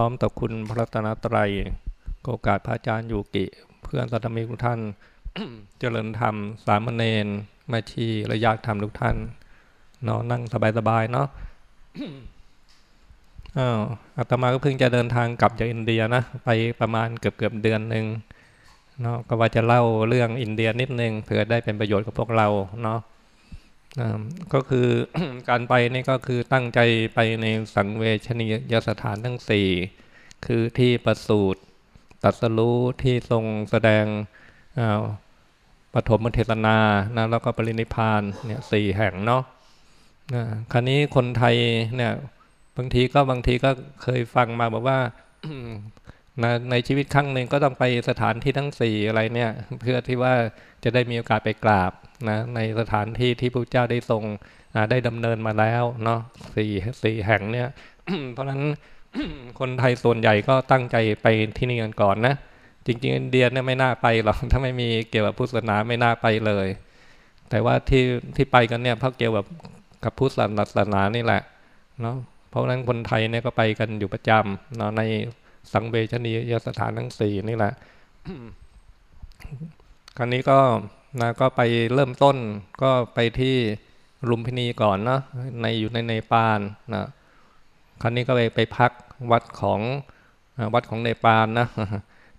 พร้อมต่อคุณพระตนตรัยโอกาสพระอาจารย์ยูกิ เพื่อนสัตมิกทุกท่าน เจริญธรรม สามเณรแม่ชีระยะธรรมทุกท่านนอนนั่งสบายๆเนาะอ้าวอาตมาก็เพิ่งจะเดินทางกลับจากอินเดียนะ ไปประมาณเกือบเกือบเดือนหนึ่งเนาะก็ว่าจะเล่าเรื่องอินเดียนิดนึงเผื่อได้เป็นประโยชน์กับพวกเราเนาะ ก็คือการไปนี่ก็คือตั้งใจไปในสังเวชนียสถานทั้งสี่คือที่ประสูตรตัสรู้ที่ทรงแสดงปฐมเทศนานะแล้วก็ปรินิพานเนี่ยสี่แห่งเนาะคราวนี้คนไทยเนี่ยบางทีก็บางทีก็เคยฟังมาบอกว่า ในชีวิตครั้งหนึ่งก็ต้องไปสถานที่ทั้งสี่อะไรเนี่ยเพื่อที่ว่าจะได้มีโอกาสไปกราบนะในสถานที่ที่พระเจ้าได้ทรงได้ดำเนินมาแล้วเนาะสี่สี่แห่งเนี่ย เพราะฉะนั้นคนไทยส่วนใหญ่ก็ตั้งใจไปที่นี่กันก่อนนะจริง ๆ อินเดียเนี่ยไม่น่าไปหรอกถ้าไม่มีเกี่ยวกับพุทธศาสนาไม่น่าไปเลย แต่ว่าที่ที่ไปกันเนี่ยเพราะเกี่ยวกับกับพุทธศาสนานี่แหละเนาะเพราะฉะนั้นคนไทยเนี่ยก็ไปกันอยู่ประจำเนาะใน สังเวชนียสถานทั้งสี่นี่แหละครั้นี้ก็นะก็ไปเริ่มต้นก็ไปที่ลุมพินีก่อนเนาะในอยู่ในเนปาลนะครั้นี้ก็ไปไปพักวัดของวัดของเนปาลนะ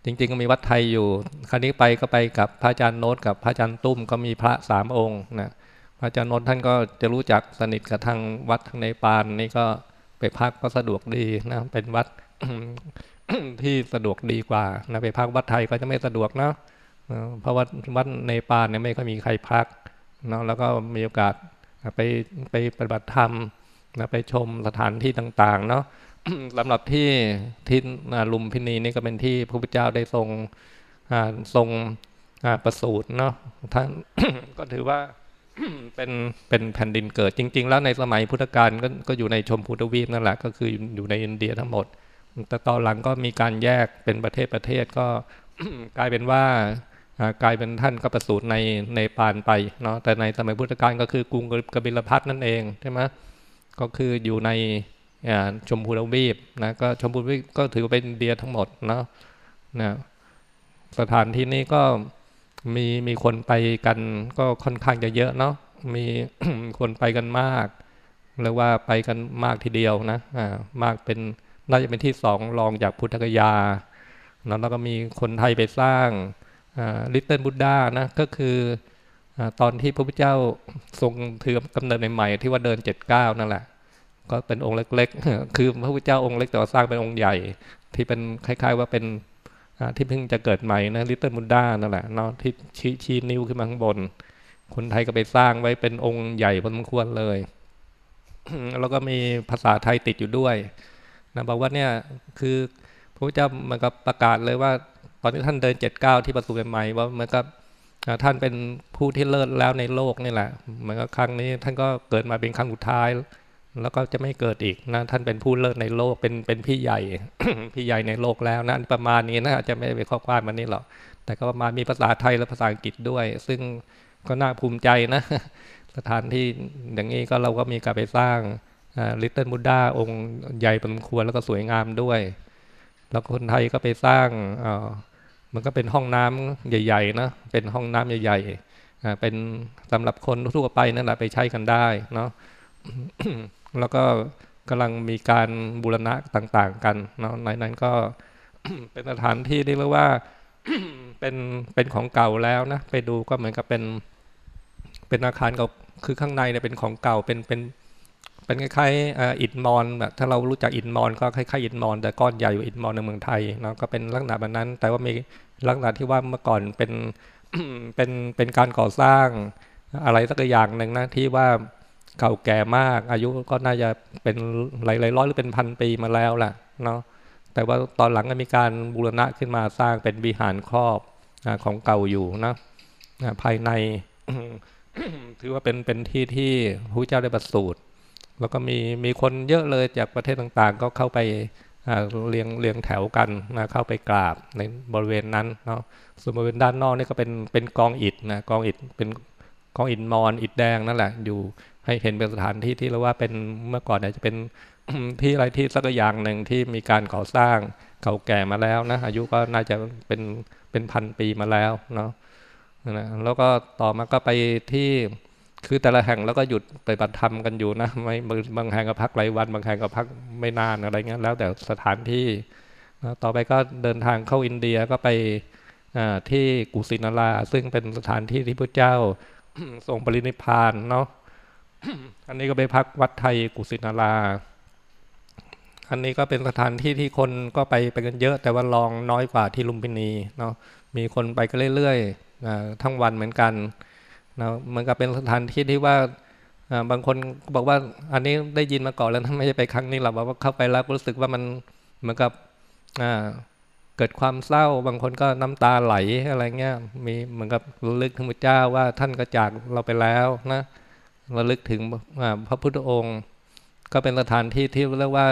จริงๆก็มีวัดไทยอยู่ ครั้นี้ไปก็ไปกับพระอาจารย์โน้ตกับพระอาจารย์ตุ้มก็มีพระสามองค์นะพระอาจารย์โน้ตท่านก็จะรู้จักสนิทกับทางวัดทางเนปาลนี่ก็ไปพักก็สะดวกดีนะเป็นวัด ที่สะดวกดีกว่านะไปพักวัดไทยก็จะไม่สะดวกเนาะเพราะว่าวัดในปานเนี่ยไม่ค่อยมีใครพักเนาะแล้วก็มีโอกาสไปไปปฏิบัติธรรมนะไปชมสถานที่ต่างๆเนาะสำหรับที่ที่ลุมพินีนี่ก็เป็นที่พระพุทธเจ้าได้ทรงทรงประสูตรเนาะท่านก็ถือว่าเป็นเป็นแผ่นดินเกิดจริง ๆ แล้วในสมัยพุทธกาลก็ก็อยู่ในชมพูทวีปนั่นแหละก็คืออยู่ในอินเดียทั้งหมด แต่ตอนหลังก็มีการแยกเป็นประเทศประเทศก็กลายเป็นว่ากลายเป็นท่านก็ประสูติในในปานไปเนาะแต่ในสมัยพุทธกาลก็คือกรุงกบิลพัทนั่นเองใช่ไหมก็คืออยู่ในชมพูทวีปนะก็ชมพูทวีปก็ถือเป็นเดียทั้งหมดเนาะนะสถานที่นี้ก็มีมีคนไปกันก็ค่อนข้างจะเยอะเนาะมีคนไปกันมากเรียกว่าไปกันมากทีเดียวนะอ่ามากเป็น น่าจะเป็นที่สองรองจากพุทธกยาแล้วเราก็มีคนไทยไปสร้างลิตเติ้ลบุดดานะก็คือตอนที่พระพุทธเจ้าทรงถือกำเนิดใหม่ๆที่ว่าเดินเจ็ดเก้านั่นแหละ ก็เป็นองค์เล็กๆ คือพระพุทธเจ้าองค์เล็กแต่ว่าสร้างเป็นองค์ใหญ่ ที่เป็นคล้าย ๆ ว่าเป็นที่เพิ่งจะเกิดใหม่นะลิตเติ้ลบุดดานั่นแหละเนาะที่ชี้ชี้นิ้วขึ้นมาข้างบน คนไทยก็ไปสร้างไว้เป็นองค์ใหญ่พอสมควรเลย แล้วก็มีภาษาไทยติดอยู่ด้วย นะบอกว่าเนี่ยคือพระพุทธเจ้ามันก็ประกาศเลยว่า ตอนที่ท่านเดินเจ็ดเก้าที่ประสูติใหม่ว่าเหมือนกับท่านเป็นผู้ที่เลิศแล้วในโลกนี่แหละเหมือนกับครั้งนี้ท่านก็เกิดมาเป็นครั้งสุดท้าย แล้วก็จะไม่เกิดอีกนะท่านเป็นผู้เลิศในโลกเป็นเป็นพี่ใหญ่พี่ใหญ่ในโลกแล้วนะประมาณนี้นะจะไม่ไปข้อความมันนี่หรอกแต่ก็ประมาณมีภาษาไทยและภาษาอังกฤษด้วย ซึ่งก็น่าภูมิใจนะ สถานที่อย่างนี้ก็เราก็มีการไปสร้าง ลิตเติ้ลบุดดาองค์ใหญ่เป็นควรแล้วก็สวยงามด้วย แล้วคนไทยก็ไปสร้างมันก็เป็นห้องน้ำใหญ่ๆนะเป็นห้องน้ำใหญ่ๆเป็นสำหรับคนทั่วไปนั่นแหละไปใช้กันได้เนาะแล้วก็กำลังมีการบูรณะต่างๆ กันเนาะในนั้นก็เป็นสถานที่ที่เรียกว่าเป็นเป็นของเก่าแล้วนะไปดูก็เหมือนกับเป็น เป็นอาคารเก่าคือข้างในเนี่ยเป็นของเก่าเป็นเป็น เป็นคล้ายๆอิฐมอนแบบถ้าเรารู้จักอิฐมอนก็คล้ายๆอิฐมอนแต่ก้อนใหญ่อยู่อิฐมอนในเมืองไทยเนาะก็เป็นลักษณะแบบนั้น แต่ว่ามีลักษณะที่ว่าเมื่อก่อนเป็นเป็นเป็นการก่อสร้างอะไรสักอย่างหนึ่งนะที่ว่าเก่าแก่มาก อายุก็น่าจะเป็นหลายๆร้อยหรือเป็นพันปีมาแล้วแหละเนาะแต่ว่าตอนหลังก็มีการบูรณะขึ้นมาสร้างเป็นวิหารครอบของเก่าอยู่นะภายในถือว่าเป็นเป็นที่ที่พระเจ้าได้ประสูติ แล้วก็มีมีคนเยอะเลยจากประเทศต่างๆ ก็เข้าไปเรียงเรียงแถวกันนะเข้าไปกราบในบริเวณนั้นเนาะส่วนบริเวณด้านนอกนี่ก็เป็นเป็นกองอิฐนะกองอิฐเป็นกองอิฐมอนอิฐแดงนั่นแหละอยู่ให้เห็นเป็นสถานที่ที่เราว่าเป็นเมื่อก่อนอาจจะเป็นที่อะไรที่สักอย่างหนึ่งที่มีการก่อสร้างเก่าแก่มาแล้วนะอายุก็น่าจะเป็นเป็นพันปีมาแล้วเนาะนะแล้วก็ต่อมาก็ไปที่ คือแต่ละแห่งแล้วก็หยุดไปบัตรธรรมกันอยู่นะไม่บางแห่งก็พักหลายวัน บางแห่งก็พักไม่นานอะไรเงี้ยแล้วแต่สถานที่นะต่อไปก็เดินทางเข้าอินเดียก็ไปที่กุสินาราซึ่งเป็นสถานที่ที่พระเจ้าทรงปรินิพานเนาะอันนี้ก็ไปพักวัดไทยกุสินาราอันนี้ก็เป็นสถานที่ที่คนก็ไปไปกันเยอะ แต่ว่าลองน้อยกว่าที่ลุมพินีเนาะมีคนไปกันเรื่อยๆทั้งวันเหมือนกัน นะมันก็เป็นสถานที่ที่ว่าบางคนบอกว่าอันนี้ได้ยินมาก่อนแล้วไม่ใช่ไปครั้งนี้หรอกว่าเข้าไปแล้วรู้สึกว่ามันเหมือนกับเกิดความเศร้า บางคนก็น้ำตาไหลอะไรเงี้ยมีเหมือนกับระลึกถึงพระเจ้าว่าท่านก็จากเราไปแล้วนะระลึกถึงพระพุทธองค์ ก็เป็นสถานที่ที่เรียกว่า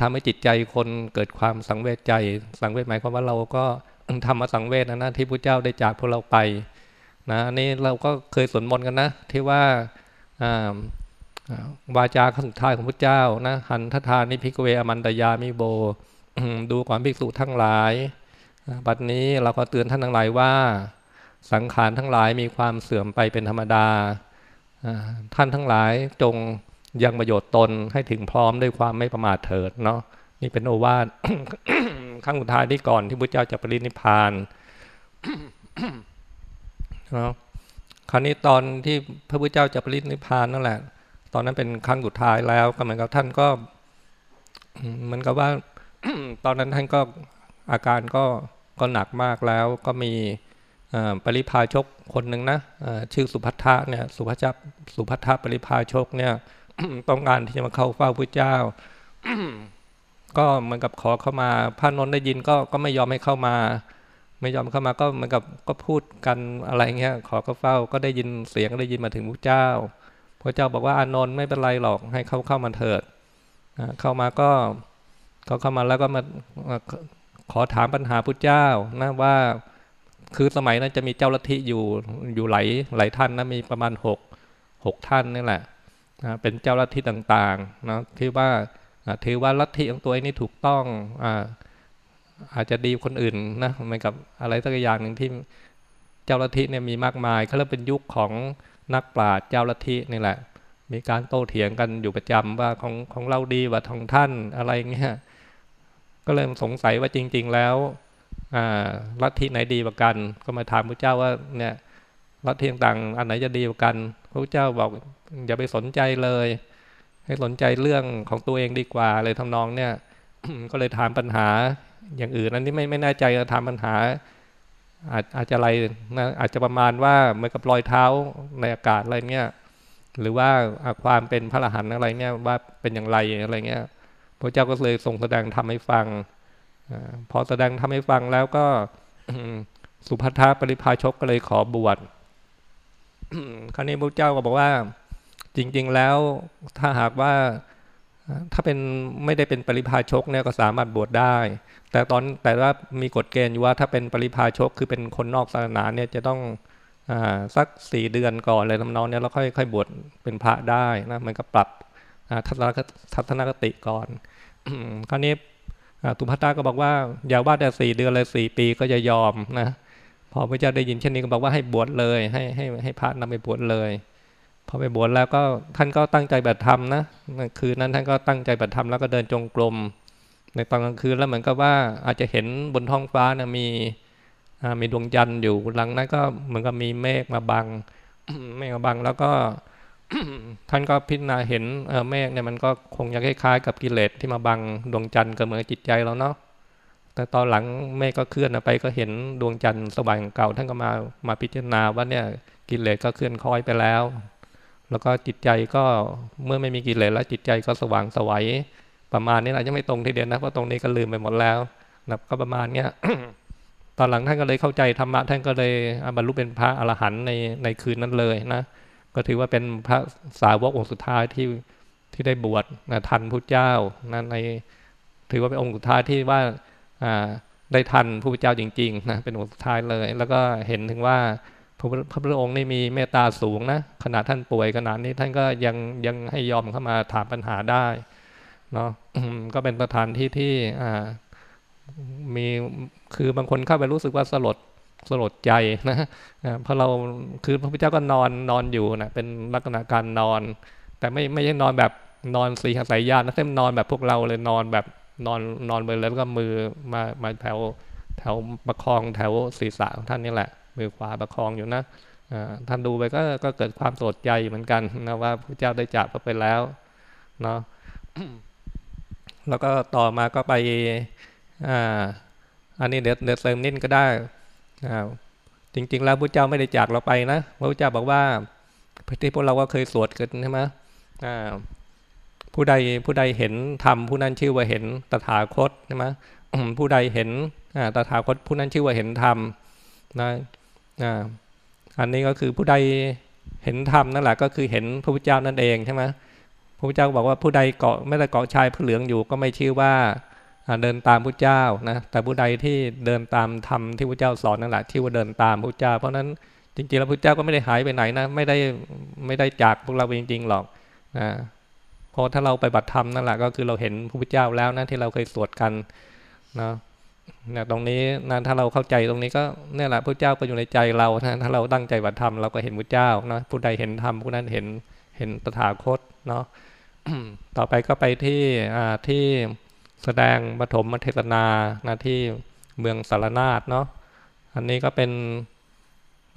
ทำให้จิตใจคนเกิดความสังเวชใจ สังเวชหมายความว่าเราก็ทำมาสังเวชนะนะที่พระเจ้าได้จากพวกเราไป นะอันนี้เราก็เคยสวดมนต์กันนะ ที่ว่าวาจาคำสุดท้ายของพระเจ้านะหันทะทานิ ภิกขะเว อามันตะยามิโว ดูก่อนภิกษุทั้งหลาย บัดนี้เราก็เตือนท่านทั้งหลายว่า สังขารทั้งหลายมีความเสื่อมไปเป็นธรรมดา ท่านทั้งหลายจงยังประโยชน์ตนให้ถึงพร้อมด้วยความไม่ประมาทเถิดเนาะนี่เป็นโอวาทขั้งสุดท้ายที่ก่อนที่พระเจ้าจะปรินิพพาน นะคราวนี้ตอนที่พระพุทธเจ้าจะปรินิพานนั่นแหละ ตอนนั้นเป็นครั้งสุดท้ายแล้วก็เหมือนกับท่านก็เหมือนกับว่าตอนนั้นท่านก็อาการก็ก็หนักมากแล้วก็มีปริพาชกคนหนึ่งนะชื่อสุภัททะเนี่ยสุภัทะสุภัททะปริพาชกเนี่ยต้องการที่จะมาเข้าเฝ้าพระเจ้า ก็เหมือนกับขอเข้ามาพระนนท์ได้ยินก็ก็ไม่ยอมให้เข้ามา ไม่ยอมเข้ามาก็เหมือนกับก็พูดกันอะไรเงี้ยขอเข้าเฝ้าก็ได้ยินเสียงได้ยินมาถึงพระเจ้า พระเจ้าบอกว่าอานนท์ไม่เป็นไรหรอกให้เข้าเข้ามาเถิดเข้ามาก็ก็เข้ามาแล้วก็มาขอถามปัญหาพุทธเจ้านะว่าคือสมัยนั้นจะมีเจ้าลัทธิอยู่อยู่หลายหลายท่านนะมีประมาณหกหกท่านนี่แหละนะเป็นเจ้าลัทธิต่างๆนะที่ว่าถือว่าลัทธิของตัวเองนี่ถูกต้องอ่า อาจจะดีคนอื่นนะเหมือนกับอะไรสักอย่างหนึ่งที่เจ้าลัทธิเนี่ยมีมากมายเขาเรียกเป็นยุคของนักปราชญ์เจ้าลัทธินี่แหละ มีการโต้เถียงกันอยู่ประจำว่าของของเราดีว่าของท่านอะไรเงี้ยก็เลยสงสัยว่าจริง ๆ แล้วลัทธิไหนดีกว่ากัน ก็มาถามพระเจ้าว่าเนี่ยลัทธิต่างอันไหนจะดีกว่ากันพระเจ้าบอกอย่าไปสนใจเลย ให้สนใจเรื่องของตัวเองดีกว่าเลยทำนองเนี่ยก็เลยถามปัญหา อย่างอื่นนั้นที่ไม่ไม่แน่ใจจะถามปัญหาอาจอาจจะอะไรนะอาจจะประมาณว่าเหมือนกับรอยเท้าในอากาศอะไรเงี้ยหรือว่าความเป็นพระอรหันต์อะไรเงี้ยว่าเป็นอย่างไรอะไรเงี้ยพระเจ้าก็เลยทรงแสดงทำให้ฟังอพอแสดงทำให้ฟังแล้วก็สุภัทาปริพาชกก็เลยขอบวชคราวนี้พระเจ้าก็บอกว่า จริง ๆ แล้วถ้าหากว่า ถ้าเป็นไม่ได้เป็นปริพาชกเนี่ยก็สามารถบวชได้ แต่ตอนแต่ว่ามีกฎเกณฑ์อยู่ว่าถ้าเป็นปริพาชกคือเป็นคนนอกศาสนาเนี่ยจะต้องอสักสี่เดือนก่อนเลยทำนองเนี้แล้วค่อยค่อยบวชเป็นพระได้นะมันก็ปรับทัศนคติก่อน คราวนี้ตุพัตตาก็บอกว่าอย่าว่าแต่สี่เดือนเลยสี่ปีก็จะยอมนะพอพระเจ้าได้ยินเช่นนี้ก็บอกว่าให้บวชเลย ให้ให้ให้พระนำไปบวชเลย พอไปบวชแล้วก็ท่านก็ตั้งใจบัตรธรรมนะคืนนั้นท่านก็ตั้งใจบัตรธรรมแล้วก็เดินจงกรมในตอนกลางคืนแล้วเหมือนกับว่าอาจจะเห็นบนท้องฟ้านะมีมีดวงจันทร์อยู่หลังนั้นก็เหมือนกับมีเมฆมาบังเมฆมาบังแล้วก็ท่านก็พิจารณาเห็นเมฆเนี่ยมันก็คงจะคล้ายๆกับกิเลสที่มาบังดวงจันทร์ก็เหมือนจิตใจเราเนาะแต่ตอนหลังเมฆก็เคลื่อนไปก็เห็นดวงจันทร์สว่างเก่าท่านก็มามาพิจารณาว่าเนี่ยกิเลสก็เคลื่อนคล้อยไปแล้ว แล้วก็จิตใจก็เมื่อไม่มีกิเลสแล้วจิตใจก็สว่างสวัยประมาณนี้อาจจะไม่ตรงทีเดียวนะเพราะตรงนี้ก็ลืมไปหมดแล้วนะก็ประมาณเนี้ยตอนหลังท่านก็เลยเข้าใจธรรมะท่านก็เลยบรรลุเป็นพระอรหันต์ในในคืนนั้นเลยนะก็ถือว่าเป็นพระสาวกองค์สุดท้ายที่ที่ได้บวชนะทันพระเจ้านะในถือว่าเป็นองค์สุดท้ายที่ว่าได้ทันพระพุทธเจ้าจริงๆนะเป็นองค์สุดท้ายเลย แล้วก็เห็นถึงว่า พระพระพุทธองค์นี่มีเมตตาสูงนะขนาดท่านป่วยขนาดนี้ท่านก็ยังยังให้ยอมเข้ามาถามปัญหาได้เนาะก็เป็นสถานที่ที่อ่ามีคือบางคนเข้าไปรู้สึกว่าสลดสลดใจนะเพราะเราคือพระพุทธเจ้าก็นอนนอนอยู่นะเป็นลักษณะการนอน แต่ไม่ไม่ใช่นอนแบบนอนสีหสายญาตินะเต็มนอนแบบพวกเราเลยนอนแบบนอนนอนไปแล้วก็มือมามาแถวแถวประคองแถวศีรษะของท่านนี่แหละ มือขวาประคองอยู่นะท่านดูไปก็ก็เกิดความโสดใจเหมือนกันนะว่าพระเจ้าได้จากไปแล้วเนาะแล้วก็ต่อมาก็ไปอ่าอันนี้เดี๋ยวเดี๋ยวเติมนิดก็ได้อ่าจริง ๆ แล้วพระเจ้าไม่ได้จากเราไปนะพระเจ้าบอกว่าที่พวกเราก็เคยสวดกันใช่ไหมอ่าผู้ใดผู้ใดเห็นธรรมผู้นั้นชื่อว่าเห็นตถาคตใช่ไหมผู้ใดเห็นตถาคตผู้นั้นชื่อว่าเห็นธรรมนะ อันนี้ก็คือผู้ใดเห็นธรรมนั่นแหละก็คือเห็นพระพุทธเจ้านั่นเองใช่ไหมพระพุทธเจ้าบอกว่าผู้ใดเกาะไม่ได้เกาะชายผู้เหลืองอยู่ก็ไม่ชื่อว่าเดินตามพระเจ้านะแต่ผู้ใดที่เดินตามธรรมที่พระเจ้าสอนนั่นแหละที่ว่าเดินตามพระเจ้า เพราะนั้นจริงๆแล้วพระเจ้าก็ไม่ได้หายไปไหนนะไม่ได้ไม่ได้จากพวกเราจริงๆหรอกนะพอถ้าเราไปบัติธรรมนั่นแหละก็คือเราเห็นพระพุทธเจ้าแล้วนะที่เราเคยสวดกันนะ นี่ยตรงนี้นะถ้าเราเข้าใจตรงนี้ก็เนี่ยแหละพระเจ้าก็อยู่ในใจเรานะถ้าเราตั้งใจบัติธรรมเราก็เห็นพระเจ้านะผู้ใดเห็นธรรมผู้นั้นเห็นเห็นตถาคตเนาะต่อไปก็ไปที่อ่าที่แสดงปฐมเทศนานะที่เมืองสารนาฏเนาะอันนี้ก็เป็น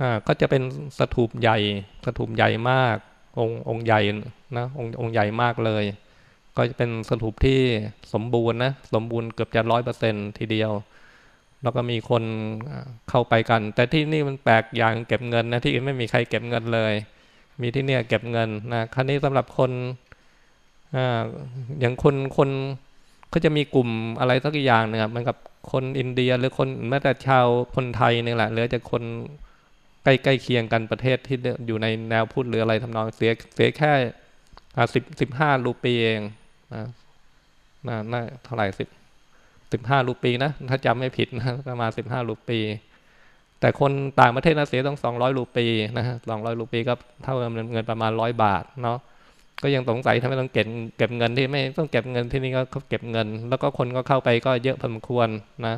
อ่าก็จะเป็นสถูปใหญ่สถูปใหญ่มากองค์องค์ใหญ่นะองค์องค์ใหญ่มากเลย ก็จะเป็นสถูปที่สมบูรณ์นะ สมบูรณ์เกือบจะร้อยเปอร์เซ็นทีเดียว แล้วก็มีคนเข้าไปกัน แต่ที่นี่มันแปลกอย่างเก็บเงินนะที่อื่นไม่มีใครเก็บเงินเลย มีที่เนี่ยเก็บเงินนะครั้นี้สำหรับคนออย่างคนคนก็จะมีกลุ่มอะไรสักอย่างเนี่ยมันกับคนอินเดียหรือคนแม้แต่ชาวคนไทยนี่แหละหรือจะคนใกล้ใกล้เคียงกันประเทศที่อยู่ในแนวพุทธหรืออะไรทำนองเสียเสียแค่สิบสิบห้ารูปีเอง นะน่าเท่าไหร่สิบสิบห้ารูปีนะ ถ้าจำไม่ผิดนะประมาณสิบห้ารูปี แต่คนต่างประเทศนะเสียต้องสองร้อยรูปีนะฮะสองร้อยรูปีก็เท่ากับเงินประมาณร้อยบาทเนาะก็ยังสงสัยทำไมต้องเก็บเก็บเงินที่ไม่ต้องเก็บเงินที่นี่ก็เขาเก็บเงิน แล้วก็คนก็เข้าไปก็เยอะพอสมควรนะ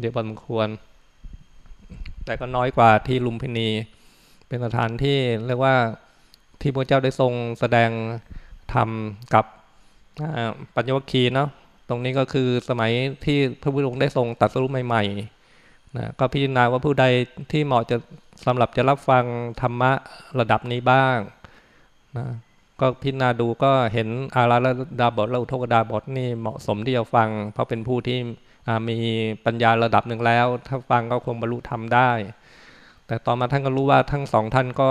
เยอะพอสมควร แต่ก็น้อยกว่าที่ลุมพินี เป็นสถานที่เรียกว่าที่พระเจ้าได้ทรงแสดงธรรมกับ ปัญญวคีเนาะตรงนี้ก็คือสมัยที่พระพุทธองค์ได้ทรงตัดสรุปใหม่ๆนะก็พิจารณาว่าผู้ใดที่เหมาะจะสำหรับจะรับฟังธรรมะระดับนี้บ้างนะก็พิจารณาดูก็เห็นอาราดาบทและอุทกดาบทนี่เหมาะสมที่จะฟัง เพราะเป็นผู้ที่มีปัญญาระดับหนึ่งแล้ว ถ้าฟังก็คงบรรลุธรรมได้ แต่ต่อมาท่านก็รู้ว่าทั้งสองท่านก็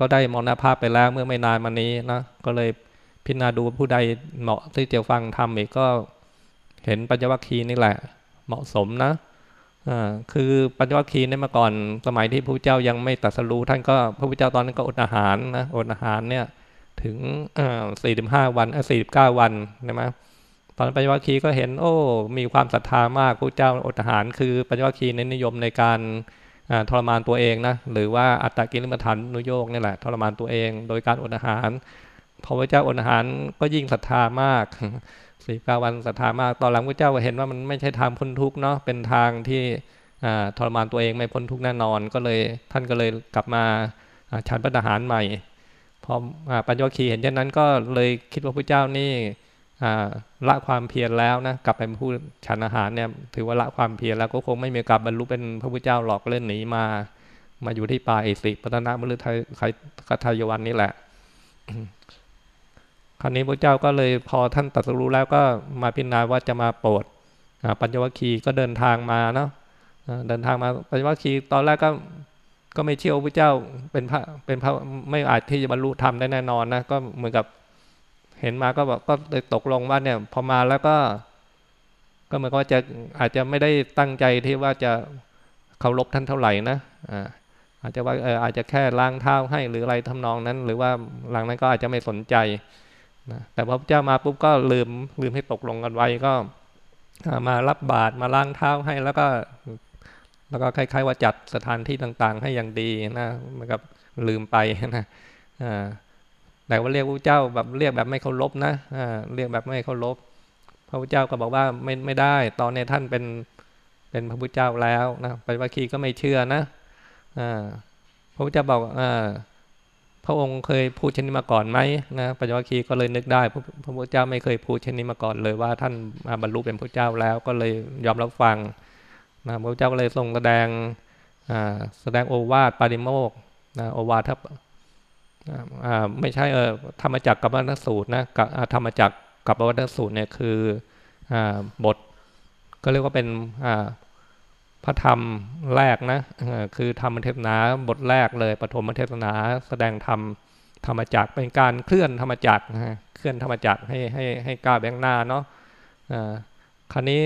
ก็ได้มรณภาพไปแล้วเมื่อไม่นานมานี้นะก็เลย พิจารณาดูผู้ใดเหมาะที่จะฟังธรรมอีกก็เห็นปัญญวัคคีย์นี่แหละเหมาะสมนะคือปัญญวัคคีย์ในเมื่อก่อนสมัยที่พระเจ้ายังไม่ตรัสรู้ท่านก็พระพุทธเจ้าตอนนั้นก็อดอาหารนะอดอาหารเนี่ยถึงสี่สิบห้าวันสี่สิบเก้าวันใช่ไหมตอนปัญญวัคคีย์ก็เห็นโอ้ มีความศรัทธามากพระเจ้าอดอาหาร คือปัญญวัคคีย์ในนิยมในการทรมานตัวเองนะหรือว่าอัตตกิลมัฐานนุโยกนี่แหละทรมานตัวเอง โดยการอดอาหาร พอพระเจ้าอดอาหารก็ยิ่งศรัทธามากสี่เก้าวันศรัทธามากตอนหลังพระเจ้าก็เห็นว่ามันไม่ใช่ทางพ้นทุกเนาะเป็นทางที่ทรมานตัวเองไม่พ้นทุกแน่นอนก็เลยท่านก็เลยกลับมาฉันพระทหารใหม่พอปัญญวคีเห็นเช่นนั้นก็เลยคิดว่าพระเจ้านี่ละความเพียรแล้วนะกลับไปพูดฉันอาหารเนี่ยถือว่าละความเพียรแล้วก็คงไม่มีกลับบรรลุเป็นพระพุทธเจ้าหลอกเล่นหนีมา มาอยู่ที่ป่าเอสิพัฒนามฤทัยคัทายวันนี่แหละ คราวนี้พระเจ้าก็เลยพอท่านตรัสรู้แล้วก็มาพิจารณาว่าจะมาโปรดปัญญวคีก็เดินทางมาเนาะเดินทางมาปัญญวคีตอนแรกก็ก็ไม่เชื่อพระเจ้าเป็นพระเป็นพระไม่อาจที่จะบรรลุธรรมได้แน่นอนนะก็เหมือนกับเห็นมาก็บอกก็เลยตกลงว่าเนี่ยพอมาแล้วก็ ก็เหมือนก็จะอาจจะไม่ได้ตั้งใจที่ว่าจะเคารพท่านเท่าไหร่นะอ่าอาจจะว่าเอออาจจะแค่ล้างเท้าให้หรืออะไรทำนองนั้น หรือว่าหลังนั้นก็อาจจะไม่สนใจ นะแต่พอพระเจ้ามาปุ๊บก็ลืมลืมให้ตกลงกันไว้ก็มารับบาตรมาล้างเท้าให้แล้วก็แล้วก็คล้ายๆว่าจัดสถานที่ต่างๆ ให้อย่างดีนะมันกับลืมไปนะแต่ว่าเรียกพระเจ้าแบบเรียกแบบไม่เคารพนะอ่าเรียกแบบไม่เคารพพระพุทธเจ้าก็บอกว่าไม่ไม่ได้ ตอนนี้ท่านเป็นเป็นพระพุทธเจ้าแล้วนะปัญวคีก็ไม่เชื่อนะอ่าพระพุทธเจ้าบอกอ่า พระองค์เคยพูดเช่นนี้มาก่อนไหมนะปัญญวัคคีย์ก็เลยนึกได้พระพระพุทธเจ้าไม่เคยพูดเช่นนี้มาก่อนเลยว่าท่านมาบรรลุเป็นพระเจ้าแล้วก็เลยยอมรับฟังนะพระพุทธเจ้าก็เลยทรงแสดงแสดงโอวาทปาริโมกนะโอวาททับไม่ใช่เออธรรมจักรกับวัฏสูตรนะธรรมจักรกับวัฏสูตรเนี่ยคือบท ก็เรียกว่าเป็น พระธรรมแรกนะคือธรรมเทศนาบทแรกเลยปฐมเทศนาแสดงธรรมธรรมจักเป็นการเคลื่อนธรรมจักเคลื่อนธรรมจักให้ให้ให้ก้าวแบงหน้าเนาะคราวนี้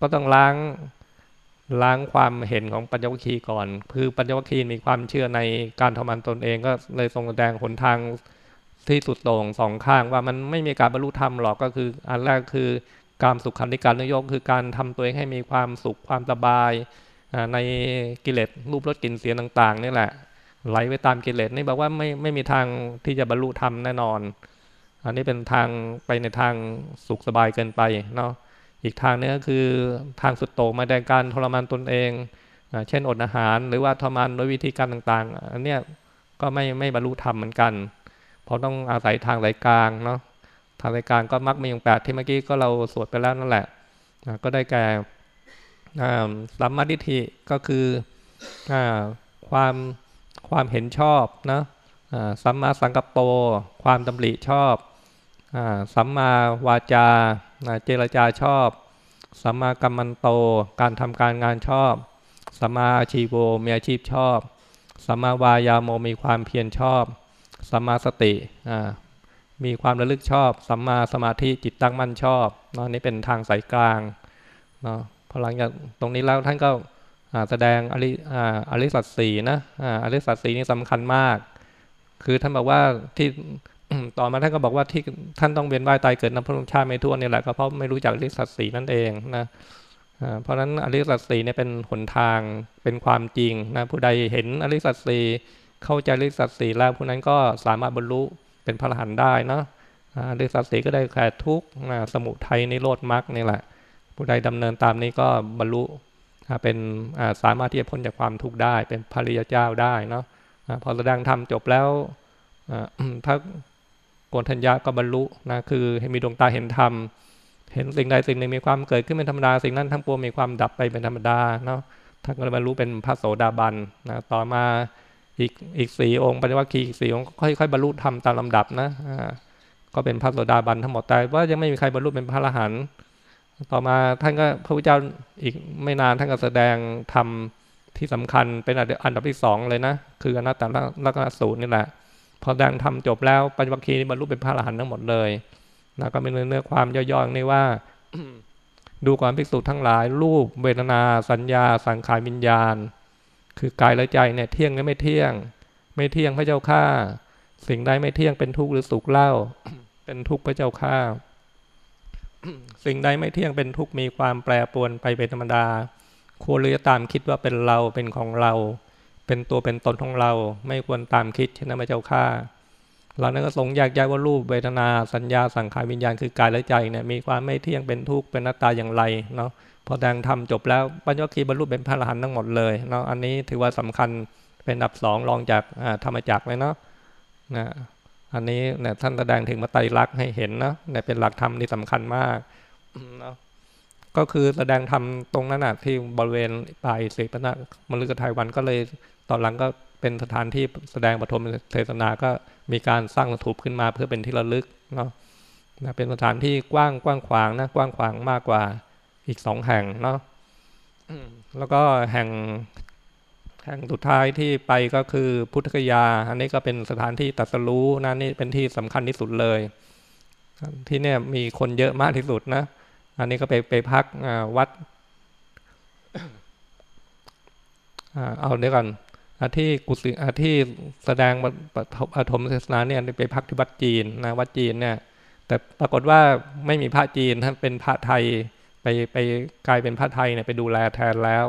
ก็ต้องล้างล้างความเห็นของปัญญวัคคีก่อน คือปัญญวัคคีมีความเชื่อในการทำมันตนเองก็เลยทรงแสดงหนทางที่สุดโต่งสองข้างว่ามันไม่มีการบรรลุธรรมหรอกก็คือ อันแรกคือ การสุขขันธิการนโยกคือการทำตัวเองให้มีความสุขความสบายในกิเลสรูปรสกลิ่นเสียงต่างๆนี่แหละ ไหลไปตามกิเลสนี่บอกว่าไม่ไม่มีทางที่จะบรรลุธรรมแน่นอน อันนี้เป็นทางไปในทางสุขสบายเกินไปเนาะอีกทางนึงก็คือทางสุดโต่งมาในการทรมานตนเอง เช่นอดอาหาร หรือว่าทรมานโดยวิธีการต่างๆ อันนี้ก็ไม่ไม่บรรลุธรรมเหมือนกัน เพราะต้องอาศัยทางสายกลางเนาะ ทางสายกางก็มักมีอย่างแปดที่เมื่อกี้ก็เราสวดไปแล้วนั่นแหละก็ได้แก่สัมมาทิฏฐิก็คือความความเห็นชอบนะสัมมาสังกัปโปความดำริชอบสัมมาวาจาเจรจาชอบสัมมากัมมันโต การทำการงานชอบสัมมาอาชีโวมีอาชีพชอบสัมมาวายาโมมีความเพียรชอบสัมมาสติ มีความระลึกชอบ สัมมาสมาธิจิตตั้งมั่นชอบเนาะนี่เป็นทางสายกลางเนาะพอหลังจากตรงนี้แล้วท่านก็แสดงอริอริสัตสีนะอริสัตสีนี่สำคัญมาก คือท่านบอกว่าที่ต่อมาท่านก็บอกว่าที่ท่านต้องเวียนว่ายตายเกิดนับพระชาติไม่ทั่วนี่แหละก็เพราะไม่รู้จักอริสัตสีนั่นเองนะเพราะฉะนั้นอริสัตสีเนี่ยเป็นหนทางเป็นความจริงนะผู้ใดเห็นอริสัตสีเข้าใจอริสัตสีแล้วผู้นั้นก็สามารถบรรลุ เป็นพระอรหันต์ได้นะอริสัตสีก็ได้แค่ทุกสมุทัยในโลดมรรคนี่แหละ ผู้ใดดำเนินตามนี้ก็บรรลุเป็นสามารถที่จะพ้นจากความทุกข์ได้ เป็นพระริยเจ้าได้เนาะพอแสดงธรรมจบแล้วพระโกนทัญญาก็บรรลุนะคือให้มีดวงตาเห็นธรรม เห็นสิ่งใดสิ่งหนึ่งมีความเกิดขึ้นเป็นธรรมดา สิ่งนั้นทั้งปวงมีความดับไปเป็นธรรมดาเนาะท่านก็บรรลุเป็นพระโสดาบันนะต่อมา อีกอีกสี่องค์ปฏิวัติอีกสี่องค์ค่อยๆบรรลุธรรมตามลำดับนะก็เป็นพระโสดาบันทั้งหมดแต่ว่ายังไม่มีใครบรรลุเป็นพระอรหันต์ต่อมาท่านก็พระพุทธเจ้าอีกไม่นานท่านก็แสดงธรรมที่สำคัญเป็นอันดับที่สองเลยนะ คืออนัตตลักษณสูตรนี่แหละ พอแดังทำจบแล้วปัญญวัคคีย์บรรลุเป็นพระอรหันต์ทั้งหมดเลยนะก็เป็นเนื้อความย่อยๆนี่ว่าดูก่อนภิกษุทั้งหลายรูปเวทนา สัญญา สังขารวิญญาณ คือกายและใจเนี่ยเที่ยงหรือไม่เที่ยง ไม่เที่ยงพระเจ้าข้าสิ่งใดไม่เที่ยงเป็นทุกข์หรือสุขเล่า เป็นทุกข์พระเจ้าข้าสิ่งใดไม่เที่ยงเป็นทุกข์มีความแปรปรวนไปเป็นธรรมดาควรหรือจะตามคิดว่าเป็นเราเป็นของเรา เป็นตัวเป็นตนของเรา ไม่ควรตามคิดใช่ไหมพระเจ้าข้าเรานั้นก็ทรงแยกแยะว่ารูปเวทนาสัญญาสังขารวิญญาณคือกายและใจเนี่ยมีความไม่เที่ยงเป็นทุกข์เป็นหนัตตาอย่างไรเนาะ พอแดงทำจบแล้วปัญญคีบรรลุเป็นพระอรหันต์ทั้งหมดเลยเนาะอันนี้ถือว่าสำคัญเป็นอันดับสองรองจากธรรมจักรเลยเนาะนะอันนี้เนี่ยท่านแสดงถึงมาไตรลักษณ์ให้เห็นนะเนี่ยเป็นหลักธรรมที่สำคัญมากเนาะก็คือแสดงธรรมตรงนั้นนะที่บริเวณปลายสีปนะมฤคทายวันก็เลยตอนหลังก็เป็นสถานที่แสดงปฐมเทศนาก็มีการสร้างสถูปขึ้นมาเพื่อเป็นที่ระลึกเนาะนะเป็นสถานที่กว้างกว้างขวางนะกว้างขวางมากกว่า อีกสองแห่งเนาะแล้วก็แห่งแห่งสุดท้ายที่ไปก็คือพุทธคยา อันนี้ก็เป็นสถานที่ตัดสรู้นะนี่เป็นที่สำคัญที่สุดเลย ที่เนี่ยมีคนเยอะมากที่สุดนะ อันนี้ก็ไปไปพักวัดเอาเดี๋ยวก่อนที่กุศิที่แสดงปฐมเทศนาเนี่ยไปพักที่วัดจีนนะวัดจีนเนี่ย แต่ปรากฏว่าไม่มีพระจีนท่านเป็นพระไทย ไปไปกลายเป็นพระไทยเนี่ยไปดูแลแทนแล้ว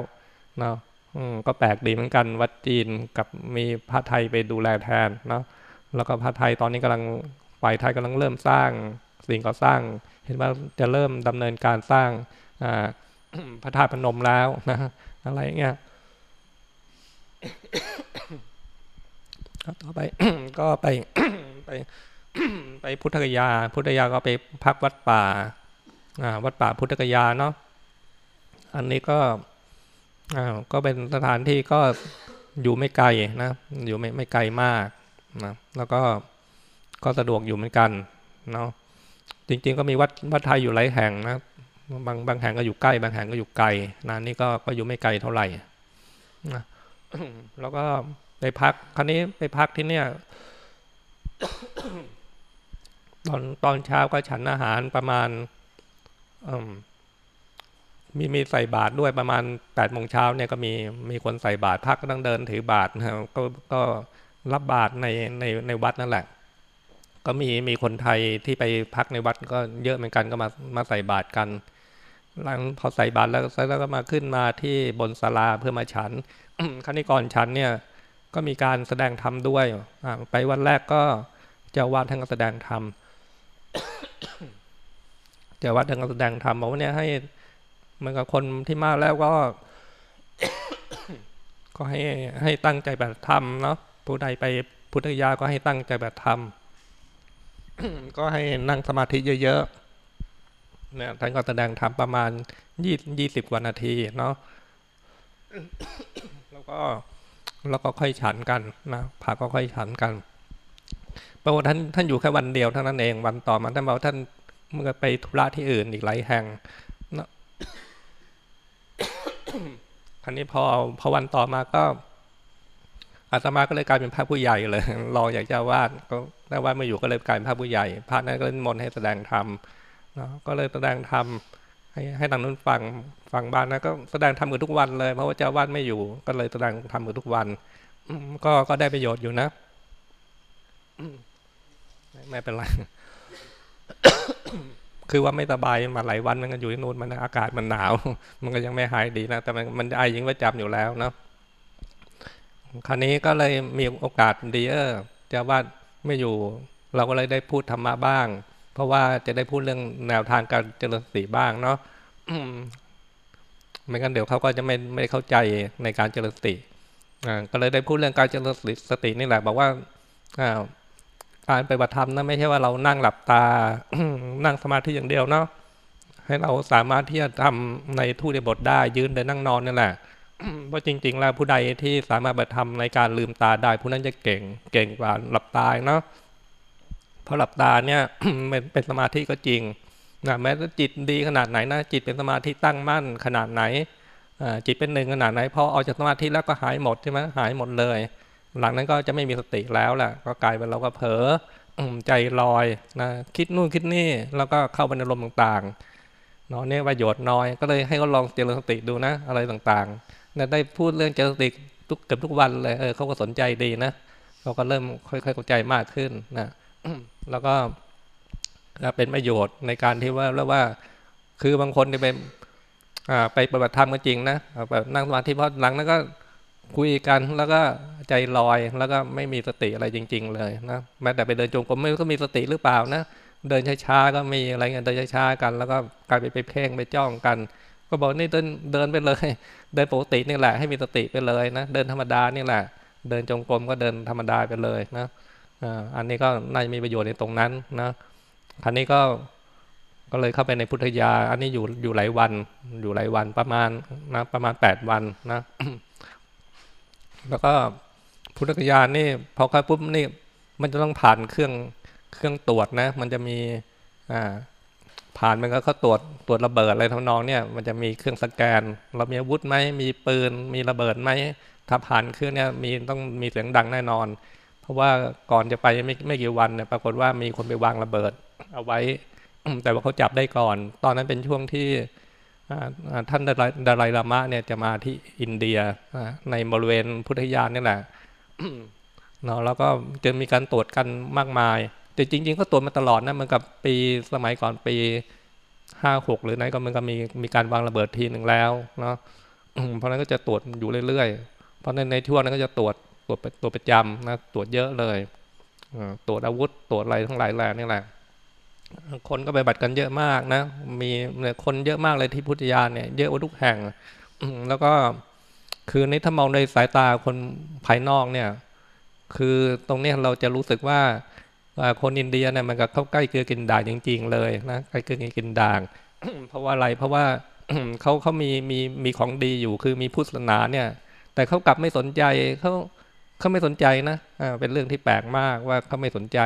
เนาะก็แปลกดีเหมือนกันวัดจีนกับมีพระไทยไปดูแลแทนเนาะแล้วก็พระไทยตอนนี้กำลังฝ่ายไทยกำลังเริ่มสร้างสิ่งก่อสร้าง เห็นว่าจะเริ่มดำเนินการสร้างพระธาตุพนมแล้วนะอะไรเงี้ยต่อไปก็ไปไปไปพุทธกยา พุทธกยาก็ไปพักวัดป่า วัดป่าพุทธกยาเนาะอันนี้ก็ก็เป็นสถานที่ก็อยู่ไม่ไกลนะ อยู่ไม่ไม่ไกลมากนะแล้วก็ก็สะดวกอยู่เหมือนกันเนาะจริง ๆ ก็มีวัดวัดไทยอยู่หลายแห่งนะบางบางแห่งก็อยู่ใกล้ บางแห่งก็อยู่ไกลนะนี่ก็ก็อยู่ไม่ไกลเท่าไหร่นะแล้วก็ไปพักครั้นี้ไปพักที่เนี่ย ตอนตอนเช้าก็ฉันอาหารประมาณ มีมีใส่บาตรด้วยประมาณแปดโมงเช้าเนี่ยก็มีมีคนใส่บาตรพักก็ต้องเดินถือบาตรนะก็ก็รับบาตรในในในวัดนั่นแหละ ก็มีมีคนไทยที่ไปพักในวัดก็เยอะเหมือนกันก็มามาใส่บาตรกัน หลังพอใส่บาตรแล้วแล้วก็มาขึ้นมาที่บนศาลาเพื่อมาฉันครั้นี้ก่อนฉันเนี่ยก็มีการแสดงธรรมด้วยไปวันแรกก็เจ้าวาดท่านก็แสดงธรรม เจ้าวาดท่านก็แสดงธรรมบอกว่าเนี่ยให้เหมือนกับคนที่มาแล้วก็ ก็ให้ให้ตั้งใจแบบธรรมเนาะผู้ใดไปพุทธยาก็ให้ตั้งใจแบบธรรมก็ให้นั่งสมาธิเยอะๆเนี่ยท่านก็แสดงธรรมประมาณยี่ยี่สิบกว่านาทีเนาะแล้วก็แล้วก็ค่อยฉันกันนะพาก็ค่อยฉันกันเพราะว่าท่านท่านอยู่แค่วันเดียวเท่านั้นเอง วันต่อมาท่านบอกท่าน เมื่อไปธุระที่อื่นอีกหลายแห่งนะครั้นี้พอพอวันต่อมาก็อาตมาก็เลยกลายเป็นพระผู้ใหญ่เลยรออยากจะวาดก็ได้วาดมาอยู่ก็เลยกลายเป็นพระผู้ใหญ่พระนั้นก็เลยมนให้แสดงธรรมนะก็เลยแสดงธรรมให้ให้ทางนู้นฟังฟังบ้านนะก็แสดงธรรมกันทุกวันเลย เพราะว่าเจ้าวาดไม่อยู่ ก็เลยแสดงธรรมกันทุกวันก็ก็ได้ประโยชน์อยู่นะไม่เป็นไร คือว่าไม่สบายมาหลายวันมันก็อยู่ที่นู่นมันอากาศมันหนาว มันก็ยังไม่หายดีนะแต่มันมันไอยิงประจำอยู่แล้วเนาะคราวนี้ก็เลยมีโอกาสดีเออจะว่าไม่อยู่ เราก็เลยได้พูดธรรมะบ้าง เพราะว่าจะได้พูดเรื่องแนวทางการเจริญสติบ้างเนาะไม่งั้นเดี๋ยวเขาก็จะไม่ไม่เข้าใจในการเจริญสติก็เลยได้พูดเรื่องการเจริญสตินี่แหละ บอกว่า การไปบัติธรรมนะไม่ใช่ว่าเรานั่งหลับตา นั่งสมาธิอย่างเดียวเนาะให้เราสามารถที่จะทำในทุติบทได้ยืนเดินนั่งนอนนี่แหละเพราะจริง ๆ แล้วผู้ใดที่สามารถบัติธรรมในการลืมตาได้ ผู้นั้นจะเก่งเก่งกว่าหลับตาเนาะเพราะหลับตาเนี่ยเป็นสมาธิก็จริงนะแม้จิตดีขนาดไหนนะจิตเป็นสมาธิตั้งมั่นขนาดไหนจิตเป็นหนึ่งขนาดไหนพอออกจากสมาธิแล้วก็หายหมดใช่ไหมหายหมดเลย หลังนั้นก็จะไม่มีสติแล้วแหละก็กลายเป็นเราก็เผลอใจลอยนะคิดนู่นคิดนี่แล้วก็เข้าไปในลมต่างๆเนาะเนี่ยประโยชน์น้อยก็เลยให้เขาลองเจริญสติดูนะอะไรต่างๆนะได้พูดเรื่องเจริญสติทุกเกือบทุกวันเลยเออเขาก็สนใจดีนะเขาก็เริ่มค่อยๆเข้าใจมากขึ้นนะแล้วก็เป็นประโยชน์ในการที่ว่าแล้วว่า คือบางคนที่ไปไปปฏิบัติธรรมก็จริงนะแบบนั่งสมาธิเพราะหลังนั้นก็ คุยกันแล้วก็ใจลอยแล้วก็ไม่มีสติอะไรจริง ๆ เลยนะแม้แต่ไปเดินจงกรมไม่รู้ก็มีสติหรือเปล่านะเดินช้าๆก็มีอะไรเงี้ยเดินช้าๆกัน แล้วก็กลายไปไปเพ่งไปจ้องกัน ก็บอกนี่เดินเดินไปเลย เดินปกตินี่แหละให้มีสติไปเลยนะเดินธรรมดานี่แหละ เดินจงกรมก็เดินธรรมดาไปเลยนะอันนี้ก็น่าจะมีประโยชน์ในตรงนั้นนะครั้นี้ก็ก็เลยเข้าไปในพุทธยา อันนี้อยู่อยู่หลายวันอยู่หลายวันประมาณนะประมาณแปดวันนะ แล้วก็พุทธกยานนี่พอเข้าปุ๊บนี่มันจะต้องผ่านเครื่องเครื่องตรวจนะ มันจะมีอ่าผ่านมันก็เขาตรวจตรวจระเบิดอะไรทำนองเนี่ยมันจะมีเครื่องสแกน เรามีอาวุธไหมมีปืนมีระเบิดไหมถ้าผ่านเครื่องเนี่ยมีต้องมีเสียงดังแน่นอน เพราะว่าก่อนจะไปไม่ไม่กี่วันเนี่ยปรากฏว่ามีคนไปวางระเบิด เอาไว้ แต่ว่าเขาจับได้ก่อน ตอนนั้นเป็นช่วงที่ ท่านดารายลามะเนี่ยจะมาที่อินเดียในบริเวณพุทธยานนี่แหละเนาะแล้วก็จะมีการตรวจกันมากมาย แต่จริง ๆ ก็ตรวจมาตลอดนะเหมันกับปีสมัยก่อนปีห้าหกหรือไหนก็มันก็มีมีการวางระเบิดทีหนึ่งแล้วเนาะเพราะนั้นก็จะตรวจอยู่เรื่อยๆ เพราะในในช่วงนั้นก็จะตรวจตรวจตรวจประจำนะตรวจเยอะเลยตรวจอาวุธตรวจอะไรทั้งหลายแหล่นี่แหละ คนก็ไปบัตรกันเยอะมากนะ มีคนเยอะมากเลยที่พุทธยานเนี่ย เยอะกว่าทุกแห่ง แล้วก็คือในถ้ามองในสายตาคนภายนอกเนี่ย คือตรงนี้เราจะรู้สึกว่าคนอินเดียเนี่ยมันก็เข้าใกล้เกลือกินด่างจริง ๆ เลยนะใกล้เกลือกินด่าง เพราะว่าอะไรเพราะว่าเขาเขามีมีมีของดีอยู่คือมีพุทธศาสนาเนี่ย แต่เขากลับไม่สนใจเขาเขาไม่สนใจนะอ่าเป็นเรื่องที่แปลกมากว่าเขาไม่สนใจ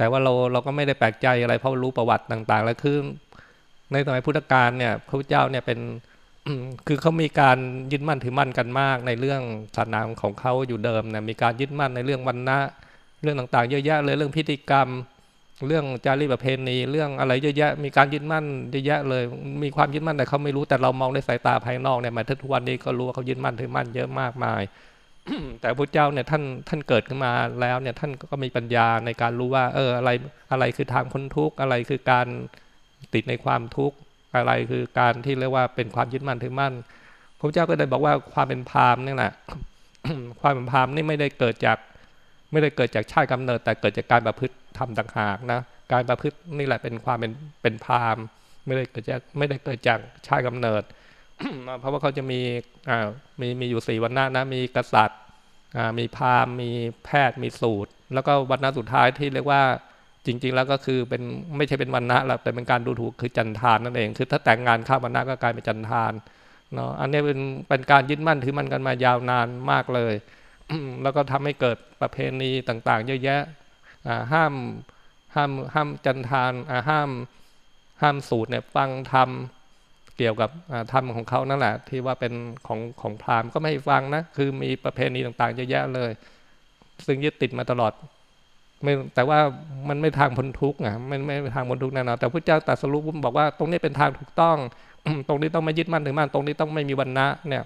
แต่ว่าเราเราก็ไม่ได้แปลกใจอะไรเพราะรู้ประวัติต่างๆ แล้วคือในสมัยพุทธกาลเนี่ยพระพุทธเจ้าเนี่ยเป็นคือเขามีการยึดมั่นถือมั่นกันมาก ในเรื่องศาสนาของเขาอยู่เดิมเนี่ยมีการยึดมั่นในเรื่องวันนะเรื่องต่างๆ เยอะแยะเลยเรื่องพิธีกรรม เรื่องจารีตประเพณี เรื่องอะไรเยอะแยะ มีการยึดมั่นเยอะแยะเลย มีความยึดมั่นแต่เขาไม่รู้แต่เรามองในสายตาภายนอกเนี่ยมาทุกวันนี้ก็รู้ว่าเขายึดมั่นถือมั่นเยอะมากมาย แต่พระเจ้าเนี่ยท่านท่านเกิดขึ้นมาแล้วเนี่ยท่านก็มีปัญญาในการรู้ว่า เอออะไรอะไรคือทางพ้นทุกข์อะไรคือการติดในความทุกข์อะไรคือการที่เรียกว่าเป็นความยึดมั่นถือมั่นพระเจ้าก็ได้บอกว่าความเป็นพราหมณ์นี่แหละความเป็นพราหมณ์นี่ไม่ได้เกิดจาก ไม่ได้เกิดจากชาติกำเนิด แต่เกิดจากการประพฤติทำต่างหากนะการประพฤตินี่แหละเป็นความเป็นเป็นพราหมณ์ไม่ได้เกิดจากไม่ได้เกิดจากชาติกำเนิด เพราะว่าเขาจะมีมีมีอยู่สี่วันหน้านะมีกษัตริย์มีพราหมณ์มีแพทย์มีสูตร แล้วก็วันหน้าสุดท้ายที่เรียกว่าจริง ๆ แล้วก็คือเป็นไม่ใช่เป็นวันนะแล้วแต่เป็นการดูถูกคือจันทานนั่นเอง คือถ้าแต่งงานข้ามวันนะก็กลายเป็นจันทานเนาะอันนี้เป็นเป็นการยึดมั่นถือมั่นกันมายาวนานมากเลย แล้วก็ทำให้เกิดประเพณีต่างๆ เยอะแยะห้ามห้ามห้ามจันทานห้ามห้ามสูตรเนี่ยฟังธรรม เกี่ยวกับธรรมของเขานั่นแหละ ที่ว่าเป็นของของพราหมณ์ก็ไม่ฟังนะ คือมีประเพณีต่างๆเยอะแยะเลย ซึ่งยึดติดมาตลอดไม่แต่ว่ามันไม่ทางพ้นทุกข์อะไม่ไม่ทางพ้นทุกข์แน่นอนแต่พระเจ้าตรัสรู้บอกว่าตรงนี้เป็นทางถูกต้อง ตรงนี้ต้องไม่ยึดมั่นถึงมั่นตรงนี้ต้องไม่มีวันนะเนี่ย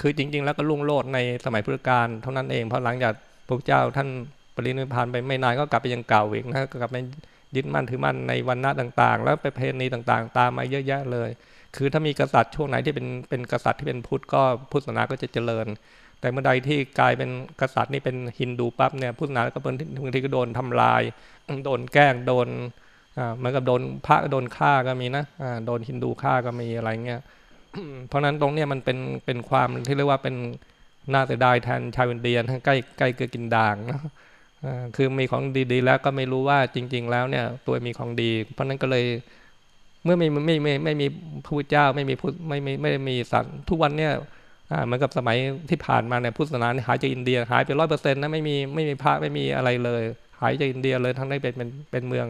คือจริง ๆ แล้วก็ลุ่งโลดในสมัยพุทธกาลเท่านั้นเองเพราะหลังจากพระเจ้าท่านปรินิพพานไปไม่นานก็กลับไปยังเก่าอีกนะก็กลับไป ยึดมั่นถือมั่นในวันนะต่าง ๆ แล้วไปเพณีต่างๆ ตามมาเยอะแยะเลย คือถ้ามีกษัตริย์ช่วงไหนที่เป็นเป็นกษัตริย์ที่เป็นพุทธก็พุทธศาสนาก็จะเจริญ แต่เมื่อใดที่กลายเป็นกษัตริย์นี่เป็นฮินดูปั๊บเนี่ยพุทธศาสนาก็เป็นบางทีก็โดนทำลาย โดนแกล้งโดนอ่าเหมือนกับโดนพระโดนฆ่าก็มีนะอ่าโดนฮินดูฆ่าก็มีอะไรเงี้ยเพราะนั้นตรงเนี้ยมันเป็นเป็นความที่เรียกว่าเป็นน่าเสียดายแทนชาวอินเดียใกล้ใกล้เกือกินด่างนะ คือมีของดีๆแล้วก็ไม่รู้ว่าจริง ๆ แล้วเนี่ยตัวมีของดี เพราะนั้นก็เลยเมื่อไม่ไม่ไม่ไม่มีพระพุทธเจ้าไม่มีพุทธไม่ไม่ไม่มีสัตว์ทุกวันเนี่ยเหมือนกับสมัยที่ผ่านมาเนี่ยพุทธศาสนาหายจากอินเดียหายไปร้อยเปอร์เซ็นต์นะไม่มีไม่มีพระไม่มีอะไรเลย หายจากอินเดียเลยทั้งได้เป็นเป็นเป็นเมือง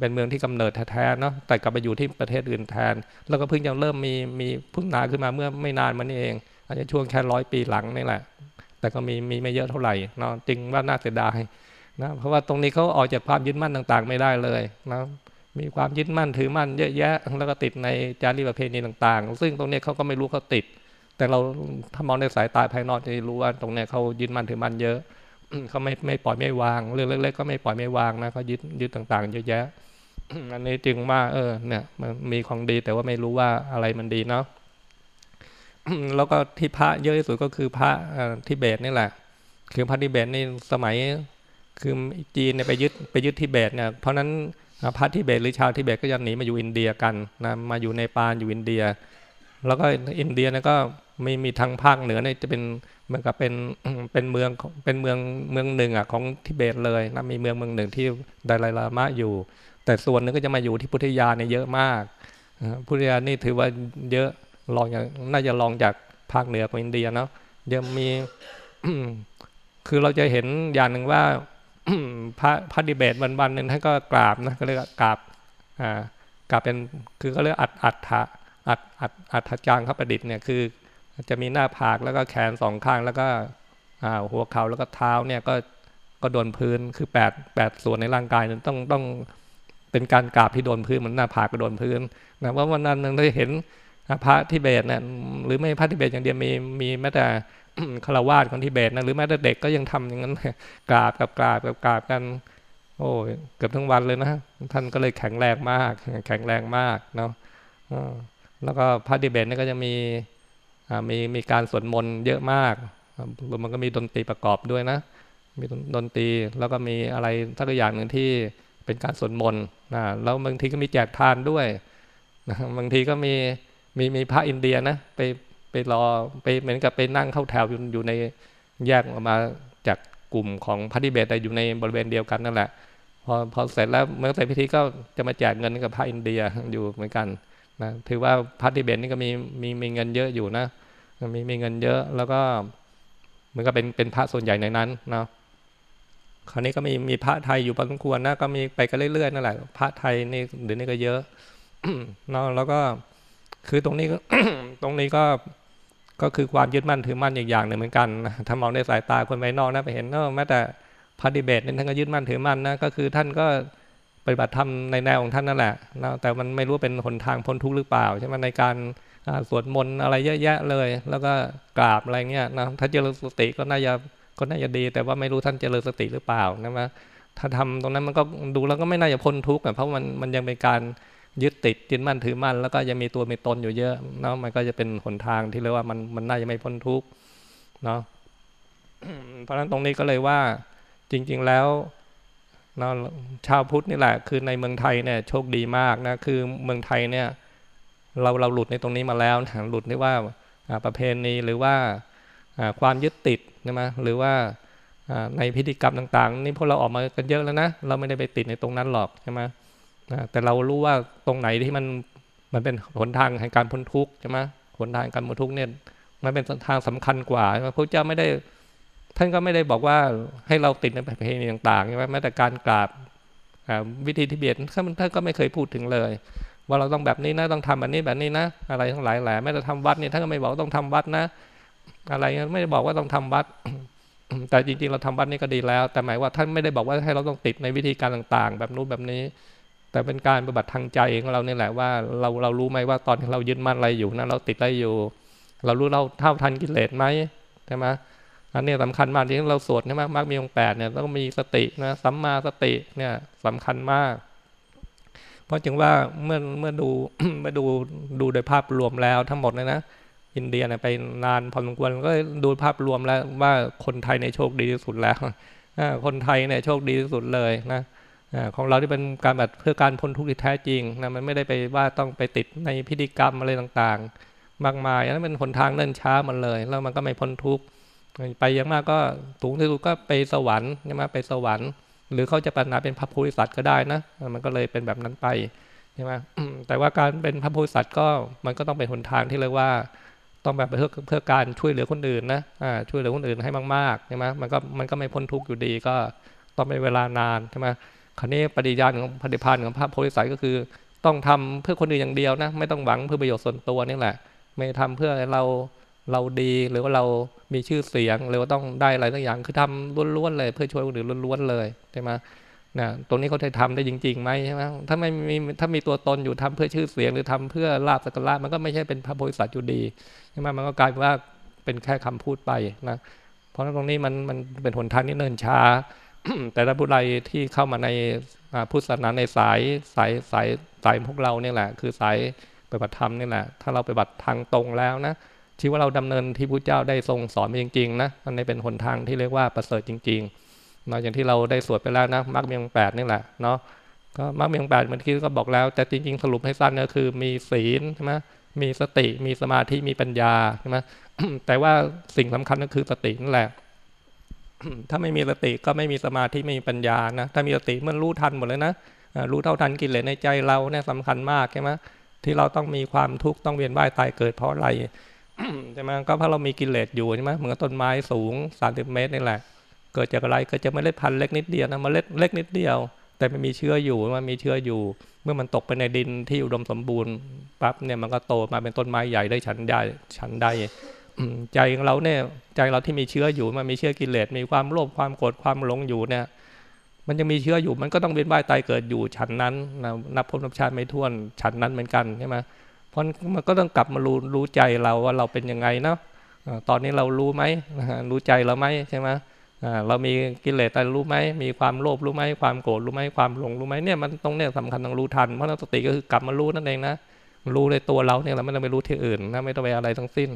เป็นเมืองที่กำเนิดแท้ๆเนาะแต่กลับไปอยู่ที่ประเทศอื่นแทน แล้วก็เพิ่งจะเริ่มมีมีพุทธศาสนาขึ้นมาเมื่อไม่นานมานี้เองอาจจะช่วงแค่ร้อยปีหลังนี่แหละ แต่ก็มีมีไม่เยอะเท่าไหร่เนาะจริงว่าน่าเสียดายนะเพราะว่าตรงนี้เขาออกจากความยึดมั่นต่าง ๆ ไม่ได้เลยนะมีความยึดมั่นถือมั่นเยอะแยะ แล้วก็ติดในจารีตประเพณีต่าง ๆ ซึ่งตรงนี้เขาก็ไม่รู้เขาติด แต่เราถ้ามองในสายตาภายนอกจะรู้ว่าตรงนี้เขายึดมั่นถือมั่นเยอะเขาไม่ไม่ปล่อยไม่วางเรื่องเล็กๆก็ไม่ปล่อยไม่วางนะเขายึดยึดต่าง ๆ เยอะแยะอันนี้จึงว่าเออเนี่ยมันมีของดีแต่ว่าไม่รู้ว่าอะไรมันดีเนาะ แล้วก็ที่พระเยอะที่สุดก็คือพระทิเบตนี่แหละ คือพระทิเบตนี่สมัยคือจีนเนี่ยไปยึดไปยึดทิเบตเนี่ยเพราะนั้นพระทิเบตหรือชาวทิเบตก็จะหนีมาอยู่อินเดียกันนะมาอยู่ในปานอยู่อินเดีย แล้วก็อินเดียเนี่ยก็มีมีทางภาคเหนือเนี่ยจะเป็นเหมือนกับเป็นเป็นเมืองเป็นเมืองเมืองหนึ่งอะของทิเบตเลยนะมีเมืองเมืองหนึ่งที่ไดไลลามะอยู่ แต่ส่วนนึงก็จะมาอยู่ที่พุทธยาเนี่ยเยอะมากพุทธยานี่ถือว่าเยอะ ลองอย่างน่าจะลองจากภาคเหนือของอินเดียเนาะยังมีคือเราจะเห็นอย่างหนึ่งว่าพระพระดิเบตวันวันหนึ่งท่านก็กราบนะก็เรียกกราบอ่ากราบเป็นคือก็เรียกอัดอัดถะอัดอัดอัดจางข้าประดิษฐ์เนี่ยคือ จะมีหน้าผากแล้วก็แขนสองข้างแล้วก็หัวเข่าแล้วก็เท้าเนี่ยก็ก็โดนพื้นคือแปดแปดส่วนในร่างกายต้องต้องเป็นการกราบที่โดนพื้นเหมือนหน้าผากก็โดนพื้นนะว่าวันนั้นเราเห็น พระทิเบตเนี่ยหรือไม่พระทิเบตอย่างเดียวมีมีแม้แต่คารวาสของทิเบตนะหรือแม้แต่เด็กก็ยังทำอย่างนั้นกราบกับกราบกับกราบกัน โอ้เกือบทั้งวันเลยนะท่านก็เลยแข็งแรงมาก แข็งแรงมากเนาะแล้วก็พระทิเบตนี่ก็จะมีมีมีการสวดมนต์เยอะมากมันก็มีดนตรีประกอบด้วยนะมีดนตรีแล้วก็มีอะไรสักอย่างหนึ่งที่เป็นการสวดมนต์นะแล้วบางทีก็มีแจกทานด้วยนะบางทีก็มี มีมีพระอินเดียนะไปไปรอไปเหมือนกับไปนั่งเข้าแถวอยู่อยู่ในแยกออกมาจากกลุ่มของพระทิเบตแต่อยู่ในบริเวณเดียวกันนั่นแหละ พอพอเสร็จแล้วเมื่อเสร็จพิธีก็จะมาแจกเงินกับพระอินเดียอยู่เหมือนกันนะถือว่าพระทิเบตนี่ก็มีมีมีเงินเยอะอยู่นะมีมีเงินเยอะแล้วก็เหมือนกับเป็นเป็นพระส่วนใหญ่ในนั้นเนาะคราวนี้ก็มีมีพระไทยอยู่พอสมควรนะก็มีไปกันเรื่อยๆนั่นแหละพระไทยนี่เดี๋ยวนี้ก็เยอะเนาะแล้วก็ คือตรงนี้ตรงนี้ก็ก็คือความยึดมั่นถือมั่นอีกอย่างหนึ่งเหมือนกันถ้ามองในสายตาคนภายนอกนะไปเห็นเนาะแม้แต่พระดิเบตนี่ท่านก็ยึดมั่นถือมั่นนะก็คือท่านก็ปฏิบัติธรรมในแนวของท่านนั่นแหละนะแต่มันไม่รู้เป็นหนทางพ้นทุกข์หรือเปล่าใช่ไหมในการสวดมนต์อะไรเยอะแยะเลย แล้วก็กราบอะไรเงี้ยนะถ้าเจริญสติก็น่าจะก็น่าจะดี แต่ว่าไม่รู้ท่านเจริญสติหรือเปล่านะมะถ้าทำตรงนั้นมันก็ดูแล้วก็ไม่น่าจะพ้นทุกข์เพราะมันมันยังเป็นการ ยึดติดยึดมั่นถือมั่น แล้วก็ยังมีตัวมีตนอยู่เยอะเนาะมันก็จะเป็นหนทางที่เรียกว่ามันมันน่าจะไม่พ้นทุกข์เนาะเพราะฉะนั้นตรงนี้ก็เลยว่าจริง ๆแล้วเนาะชาวพุทธนี่แหละคือในเมืองไทยเนี่ยโชคดีมากนะคือเมืองไทยเนี่ยเราเราหลุดในตรงนี้มาแล้วหลุดที่ว่าประเพณีหรือว่าความยึดติดใช่ไหมหรือว่าในพิธีกรรมต่าง ๆ นี่พวกเราออกมากันเยอะแล้วนะเราไม่ได้ไปติดในตรงนั้นหรอกใช่ไหม แต่เรารู้ว่าตรงไหนที่มันมันเป็นหนทางแห่งการพ้นทุกข์ใช่ไหมหนทางการพ้นทุกข์เนี่ยมันเป็นทางสำคัญกว่าพระเจ้าไม่ได้ ท่านก็ไม่ได้บอกว่าให้เราติดในประเพณีต่างๆใช่ไหมแม้แต่การกราบวิธีที่เบียดท่านก็ไม่เคยพูดถึงเลย ว่าเราต้องแบบนี้นะต้องทำแบบนี้แบบนี้นะ อะไรทั้งหลายแหละแม้แต่ทำวัดเนี่ยท่านก็ไม่บอกต้องทำวัดนะ อะไรไม่ได้บอกว่าต้องทำวัด แต่จริงๆเราทำวัดนี่ก็ดีแล้ว แต่หมายว่าท่านไม่ได้บอกว่าให้เราต้องติดในวิธีการต่าง ๆ แบบนู้นแบบนี้ แต่เป็นการปฏิบัติทางใจของเราเนี่ยแหละว่าเราเรารู้ไหมว่าตอนที่เรายึดมั่นอะไรอยู่นะเราติดอะไรอยู่ เรารู้เราเท่าทันกิเลสไหมใช่ไหมอันนี้สำคัญมากที่เราสวดใช่ไหมมรรคมีองแปดเนี่ยต้องมีสตินะสัมมาสติเนี่ยสำคัญมาก เพราะจึงว่าเมื่อเมื่อดูเมื่อดูดูโดยภาพรวมแล้วทั้งหมดเลยนะอินเดียเนี่ยไปนานพอสมควรก็ดูภาพรวมแล้วว่าคนไทยในโชคดีที่สุดแล้วคนไทยเนี่ยโชคดีที่สุดเลยนะ ของเราที่เป็นการแบบเพื่อการพ้นทุกข์ที่แท้จริงนะมันไม่ได้ไปว่าต้องไปติดในพิธีกรรมอะไรต่างๆ มากมายนั้นเป็นหนทางเนิ่นช้ามันเลย แล้วมันก็ไม่พ้นทุกข์ไปย่างมากก็สูงที่สุดก็ไปสวรรค์ใช่ไหมไปสวรรค์ หรือเขาจะปรารถนาเป็นพระโพธิสัตว์ก็ได้นะ มันก็เลยเป็นแบบนั้นไปใช่ไหมแต่ว่าการเป็นพระโพธิสัตว์ก็มันก็ต้องเป็นหนทางที่เรียกว่าต้องแบบเพื่อเพื่อการช่วยเหลือคนอื่นนะอ่าช่วยเหลือคนอื่นให้มากๆใช่ไหมมันก็มันก็ไม่พ้นทุกข์อยู่ดีก็ต้องเป็นเวลานานใช่ไหม คราวนี้ปฏิญาณของปฏิพันธ์ของพระโพธิสัตว์ก็คือ ต้องทำเพื่อคนอื่นอย่างเดียวนะ ไม่ต้องหวังเพื่อประโยชน์ส่วนตัวนี่แหละ ไม่ทำเพื่อเราเราดีหรือว่าเรามีชื่อเสียง หรือว่าต้องได้อะไรสักอย่างคือทำล้วนๆเลย เพื่อช่วยคนอื่นล้วนๆเลยใช่ไหมนะตรงนี้เขาจะทำได้จริงๆไหมใช่ไหมถ้าไม่มีถ้ามีตัวตนอยู่ทำเพื่อชื่อเสียง หรือทำเพื่อลาบสักการะมันก็ไม่ใช่เป็นพระโพธิสัตว์อยู่ดีใช่ไหมมันก็กลายเป็นว่าเป็นแค่คำพูดไปนะเพราะตรงนี้มันมันเป็นหนทางที่เนินช้า แต่ถ้าผู้ใดที่เข้ามาในพุทธศาสนาในสายสายสายสายพวกเราเนี่ยแหละ คือสายปฏิบัติธรรมนี่แหละ ถ้าเราปฏิบัติทางตรงแล้วนะที่ว่าเราดำเนินที่พระเจ้าได้ทรงสอนจริงๆนะมันเป็นหนทางที่เรียกว่าประเสริฐจริงๆเนาะอย่างที่เราได้สวดไปแล้วนะมรรคเมียงแปดนี่แหละเนาะก็มรรคเมียงแปดเมื่อกี้ก็บอกแล้ว แต่จริงๆ สรุปให้สั้นก็คือมีศีลใช่ไหมมีสติมีสมาธิมีปัญญาใช่ไหมแต่ว่าสิ่งสำคัญก็คือสตินั่นแหละ ถ้าไม่มีสติก็ไม่มีสมาธิไม่มีปัญญานะถ้ามีสติมันรู้ทันหมดเลยนะรู้เท่าทันกิเลสในใจเราเนี่ยสำคัญมากใช่ไหมที่เราต้องมีความทุกข์ต้องเวียนว่ายตายเกิดเพราะอะไรใช่ไหมก็เพราะเรามีกิเลสอยู่ใช่ไหมเหมือนต้นไม้สูง 30 เมตรนี่แหละ เกิดจากอะไรเกิดจากเมล็ดพันธุ์เล็กนิดเดียวนะเมล็ดเล็กนิดเดียว แต่มันมีเชื้ออยู่มันมีเชื้ออยู่ เมื่อมันตกไปในดินที่อุดมสมบูรณ์ปั๊บเนี่ยมันก็โตมาเป็นต้นไม้ใหญ่ได้ฉันได้ฉันได้ ใจของเราเนี่ยใจเราที่มีเชื้ออยู่มันมีเชื้อกิเลสมีความโลภความโกรธความหลงอยู่เนี่ย มันยังมีเชื้ออยู่มันก็ต้องเวียนว่ายตายเกิดอยู่ฉันนั้นนับพบนับชาติไม่ท้วนฉันนั้นเหมือนกันใช่ไหมเพราะมันก็ต้องกลับมารู้รู้ใจเราว่าเราเป็นยังไงเนาะตอนนี้เรารู้ไหมรู้ใจเราไหมใช่ไหมเรามีกิเลสแต่รู้ไหมมีความโลภรู้ไหมความโกรธรู้ไหมความหลงรู้ไหมเนี่ยมันตรงเนี้ยสำคัญต้องรู้ทันเพราะนั้นสติก็คือกลับมารู้นั่นเองนะ รู้ในตัวเราเนี่ยเราไม่ต้องไปรู้ที่อื่นนะไม่ต้องไปอะไรทั้งสิ้น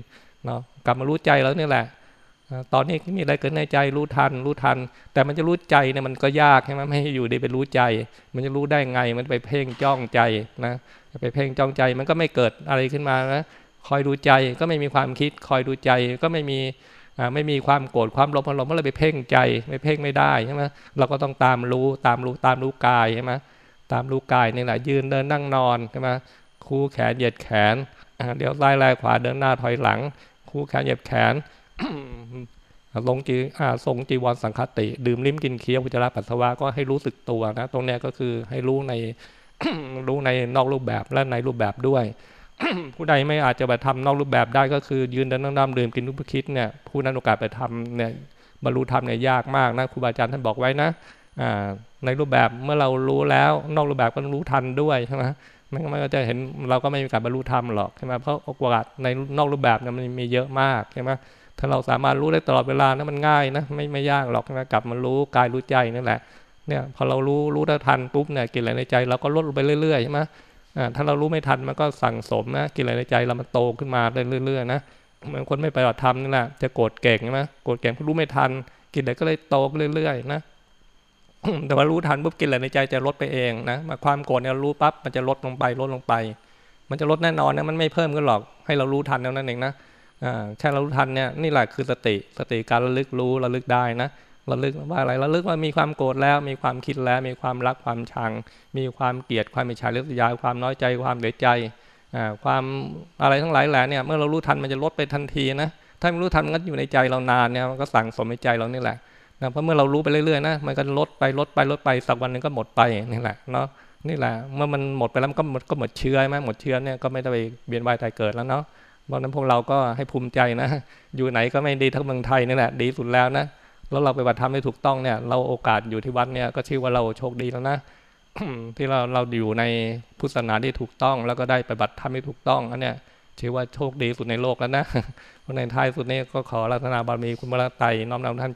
เนาะกลับมารู้ใจแล้วนี่แหละตอนนี้มีอะไรเกิดในใจรู้ทัน รู้ทัน แต่มันจะรู้ใจเนี่ยมันก็ยากใช่ไหมไม่ให้อยู่ดีไปรู้ใจ มันจะรู้ได้ไงมันไปเพ่งจ้องใจนะไปเพ่งจ้องใจมันก็ไม่เกิดอะไรขึ้นมานะคอยดูใจก็ไม่มีความคิด คอยดูใจก็ไม่มีไม่มีความโกรธความหลงอารมณ์ก็เลยไปเพ่งใจไม่เพ่งไม่ได้ใช่ไหมเราก็ต้องตามรู้ตามรู้ตามรู้กายใช่ไหมตามรู้กายนี่แหละยืนเดินนั่งนอนใช่ไหม คู่แขนเหยียดแขนเดี๋ยวซ้ายแลขวาเดินหน้าถอยหลัง คู่แขนเหยียดแขนลงจีทรงจีวรสังคติ ดื่มลิ้มกินเคี้ยวพุจาระปัสสาวะก็ให้รู้สึกตัวนะ ตรงนี้ก็คือให้รู้ในรู้ในนอกรูปแบบและในรูปแบบด้วย ผู้ใดไม่อาจจะไปทำนอกรูปแบบได้ก็คือ ยืนเดินนั่งนำดื่มกินทุกคิดเนี่ยผู้นั้นโอกาสไปทำเนี่ยบรรลุธรรมเนี่ยยากมากนะครูบาอาจารย์ท่านบอกไว้นะในรูปแบบเมื่อเรารู้แล้วนอกรูปแบบก็รู้ทันด้วยใช่ไหม มันก็จะเห็นเราก็ไม่มีการบรรลุธรรมหรอกใช่ไหมเพราะโอกาสในนอกรูปแบบเนี่ยมันมีเยอะมากใช่ไหมถ้าเราสามารถรู้ได้ตลอดเวลานะมันง่ายนะไม่ไม่ยากหรอกใช่ไหมกลับมารู้กายรู้ใจนั่นแหละเนี่ยพอเรารู้รู้ได้ทันปุ๊บเนี่ยกินอะไรในใจเราก็ลดลงไปเรื่อยๆใช่ไหมถ้าเรารู้ไม่ทันมันก็สั่งสมนะกินอะไรในใจเรามันโตขึ้นมาเรื่อยๆนะเหมือนคนไม่ปปฏิบัติธรรมนี่แหละจะโกรธเก่งใช่ไหมโกรธเก่งเพราะรู้ไม่ทันกินอะไรก็เลยโตเรื่อยๆนะ แต่ว่ารู้ทันปุ๊บกินอะไรในใจจะลดไปเองนะมาความโกรธเนี่ยรู้ปั๊บมันจะลดลงไปลดลงไป มันจะลดแน่นอนนะมันไม่เพิ่มขึ้นหรอกให้เรารู้ทันเท่านั้นเองนะแค่เรารู้ทันเนี่ยนี่แหละคือสติสติการระลึกรู้ระลึกได้นะระลึกว่าอะไรระลึกว่ามีความโกรธแล้ว มีความคิดแล้ว มีความรักความชัง มีความเกลียดความมีชาลิษยาความน้อยใจความเสียใจความอะไรทั้งหลายแหละเนี่ยเมื่อเรารู้ทันมันจะลดไปทันทีนะถ้าไม่รู้ทันมันก็อยู่ในใจเรานานเนี่ยมันก็สั่งสมในใจเรานี่แหละ นะเพราะเมื่อเรารู้ไปเรื่อยๆนะมันก็ลดไปลดไปลดไปสักวันหนึ่งก็หมดไปนี่แหละเนาะนี่แหละเมื่อมันหมดไปแล้วมันก็หมดก็หมดเชื้อไหมหมดเชื้อเนี่ยก็ไม่ได้ไปเบียนวายตายเกิดแล้วเนาะเพราะนั้นพวกเราก็ให้ภูมิใจนะ อยู่ไหนก็ไม่ดีทั้งเมืองไทยนี่แหละดีสุดแล้วนะแล้วเราไปบัตรธรรมได้ถูกต้องเนี่ย เราโอกาสอยู่ที่วัดเนี่ยก็ชื่อว่าเราโชคดีแล้วนะที่เราเราอยู่ในพุทธศาสนาที่ถูกต้อง แล้วก็ได้ไปบัตรธรรมที่ถูกต้องอันเนี้ยชื่อว่าโชคดีสุดในโลกแล้วนะเพราะในท้ายสุดนี้ก็ขอรัตนาบารมีคุณพระไตรน้อมนำท่าน